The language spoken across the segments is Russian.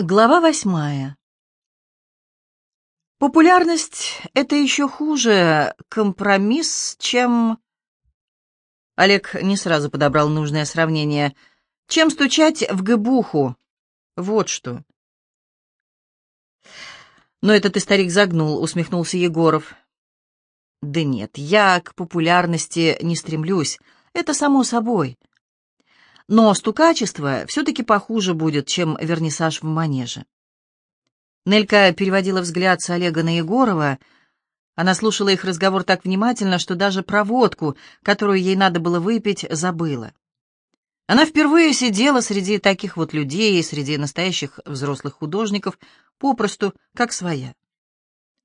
Глава восьмая. Популярность — это еще хуже компромисс, чем... Олег не сразу подобрал нужное сравнение. Чем стучать в гыбуху? Вот что. Но этот и старик загнул, усмехнулся Егоров. Да нет, я к популярности не стремлюсь. Это само собой. Но стукачество все-таки похуже будет, чем вернисаж в манеже. Нелька переводила взгляд с Олега на Егорова. Она слушала их разговор так внимательно, что даже про водку, которую ей надо было выпить, забыла. Она впервые сидела среди таких вот людей, среди настоящих взрослых художников, попросту как своя.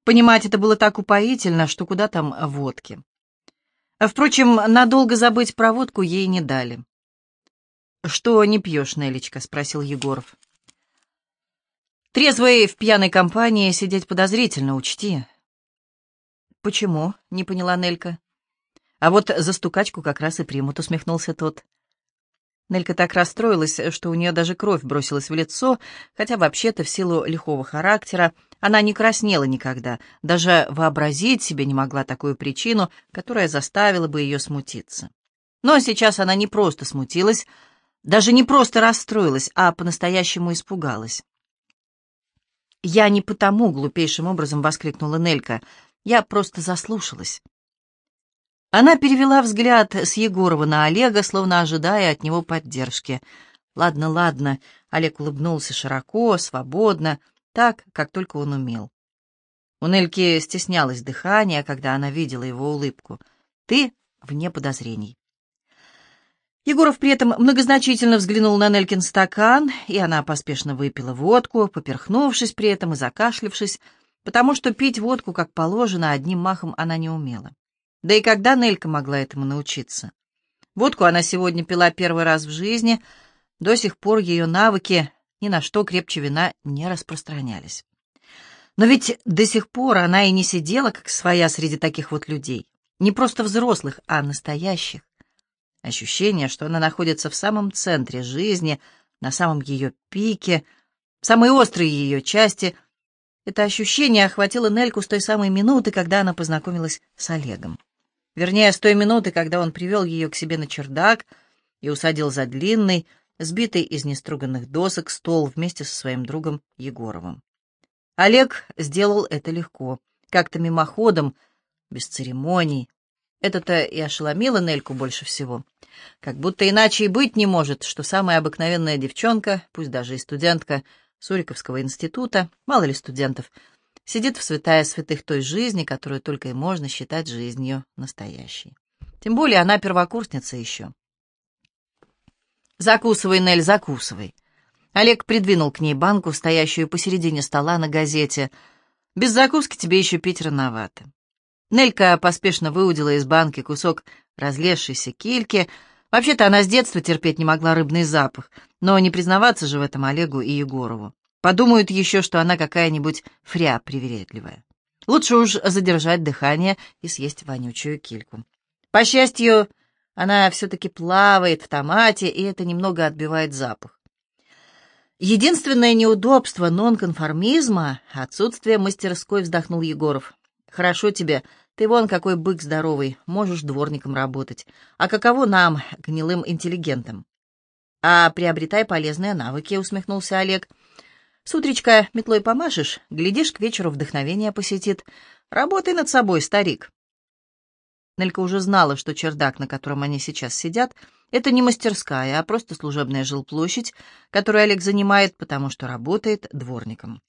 Понимать это было так упоительно, что куда там водки. Впрочем, надолго забыть про водку ей не дали. «Что не пьешь, Нелечка?» — спросил Егоров. «Трезвый в пьяной компании сидеть подозрительно, учти». «Почему?» — не поняла Нелька. «А вот за стукачку как раз и примут», — усмехнулся тот. Нелька так расстроилась, что у нее даже кровь бросилась в лицо, хотя вообще-то в силу лихого характера она не краснела никогда, даже вообразить себе не могла такую причину, которая заставила бы ее смутиться. Но сейчас она не просто смутилась, даже не просто расстроилась, а по-настоящему испугалась. «Я не потому глупейшим образом воскликнула Нелька. Я просто заслушалась». Она перевела взгляд с Егорова на Олега, словно ожидая от него поддержки. «Ладно, ладно», — Олег улыбнулся широко, свободно, так, как только он умел. У Нельки стеснялось дыхание, когда она видела его улыбку. «Ты вне подозрений». Егоров при этом многозначительно взглянул на Нелькин стакан, и она поспешно выпила водку, поперхнувшись при этом и закашлившись, потому что пить водку, как положено, одним махом она не умела. Да и когда Нелька могла этому научиться? Водку она сегодня пила первый раз в жизни, до сих пор ее навыки ни на что крепче вина не распространялись. Но ведь до сих пор она и не сидела, как своя, среди таких вот людей. Не просто взрослых, а настоящих. Ощущение, что она находится в самом центре жизни, на самом ее пике, в самой острой ее части. Это ощущение охватило Нельку с той самой минуты, когда она познакомилась с Олегом. Вернее, с той минуты, когда он привел ее к себе на чердак и усадил за длинный, сбитый из неструганных досок стол вместе со своим другом Егоровым. Олег сделал это легко, как-то мимоходом, без церемоний, это-то и ошеломило Нельку больше всего. Как будто иначе и быть не может, что самая обыкновенная девчонка, пусть даже и студентка Суриковского института, мало ли студентов, сидит в святая святых той жизни, которую только и можно считать жизнью настоящей. Тем более она первокурсница еще. «Закусывай, Нель, закусывай». Олег придвинул к ней банку, стоящую посередине стола на газете. «Без закуски тебе еще пить рановато». Нелька поспешно выудила из банки кусок разлезшейся кильки. Вообще-то она с детства терпеть не могла рыбный запах, но не признаваться же в этом Олегу и Егорову. Подумают еще, что она какая-нибудь фря привередливая. Лучше уж задержать дыхание и съесть вонючую кильку. По счастью, она все-таки плавает в томате, и это немного отбивает запах. Единственное неудобство нонконформизма — отсутствие мастерской, вздохнул Егоров. Хорошо тебе, ты вон какой бык здоровый, можешь дворником работать. А каково нам, гнилым интеллигентам? А приобретай полезные навыки, усмехнулся Олег. С утречка метлой помашешь, глядишь, к вечеру вдохновение посетит. Работай над собой, старик. Нелька уже знала, что чердак, на котором они сейчас сидят, это не мастерская, а просто служебная жилплощадь, которую Олег занимает, потому что работает дворником.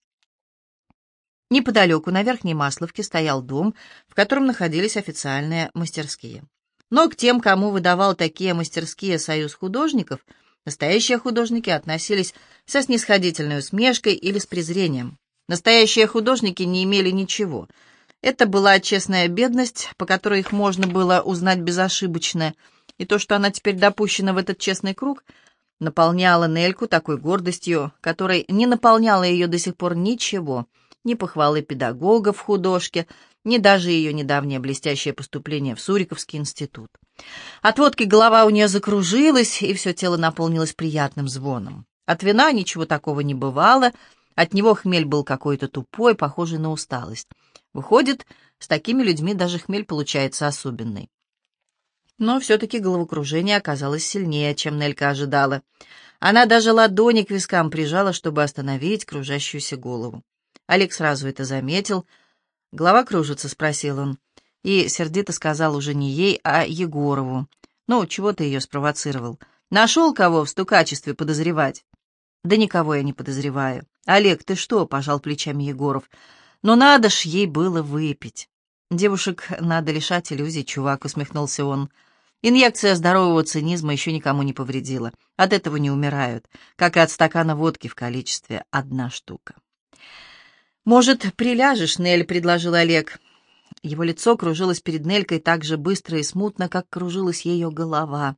Неподалеку, на Верхней Масловке, стоял дом, в котором находились официальные мастерские. Но к тем, кому выдавал такие мастерские союз художников, настоящие художники относились со снисходительной усмешкой или с презрением. Настоящие художники не имели ничего. Это была честная бедность, по которой их можно было узнать безошибочно, и то, что она теперь допущена в этот честный круг, наполняло Нельку такой гордостью, которой не наполняло ее до сих пор ничего — ни похвалы педагога в художке, ни даже ее недавнее блестящее поступление в Суриковский институт. От водки голова у нее закружилась, и все тело наполнилось приятным звоном. От вина ничего такого не бывало, от него хмель был какой-то тупой, похожий на усталость. Выходит, с такими людьми даже хмель получается особенный. Но все-таки головокружение оказалось сильнее, чем Нелька ожидала. Она даже ладони к вискам прижала, чтобы остановить кружащуюся голову. Олег сразу это заметил. «Голова кружится?» — спросил он. И сердито сказал уже не ей, а Егорову. «Ну, чего ты ее спровоцировал? Нашел кого в стукачестве подозревать?» «Да никого я не подозреваю». «Олег, ты что?» — пожал плечами Егоров. «Но надо ж ей было выпить». «Девушек надо лишать иллюзий, чувак», — усмехнулся он. «Инъекция здорового цинизма еще никому не повредила. От этого не умирают, как и от стакана водки в количестве одна штука». «Может, приляжешь, Нель?» — предложил Олег. Его лицо кружилось перед Нелькой так же быстро и смутно, как кружилась ее голова.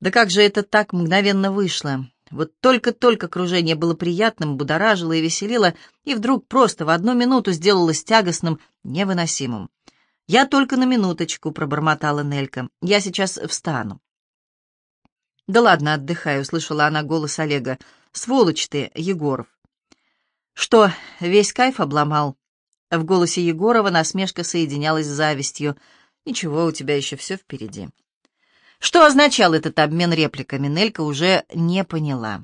Да как же это так мгновенно вышло? Вот только-только кружение было приятным, будоражило и веселило, и вдруг просто в одну минуту сделалось тягостным, невыносимым. «Я только на минуточку», — пробормотала Нелька. «Я сейчас встану». «Да ладно, отдыхай», — услышала она голос Олега. «Сволочь ты, Егоров». «Что, весь кайф обломал?» В голосе Егорова насмешка соединялась с завистью. «Ничего, у тебя еще все впереди». Что означал этот обмен репликами, Нелька уже не поняла.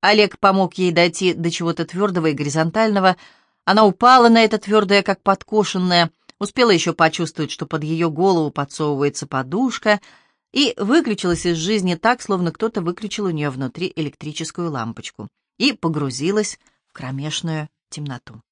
Олег помог ей дойти до чего-то твердого и горизонтального. Она упала на это твердое, как подкошенное, успела еще почувствовать, что под ее голову подсовывается подушка, и выключилась из жизни так, словно кто-то выключил у нее внутри электрическую лампочку, и погрузилась в кромешную темноту.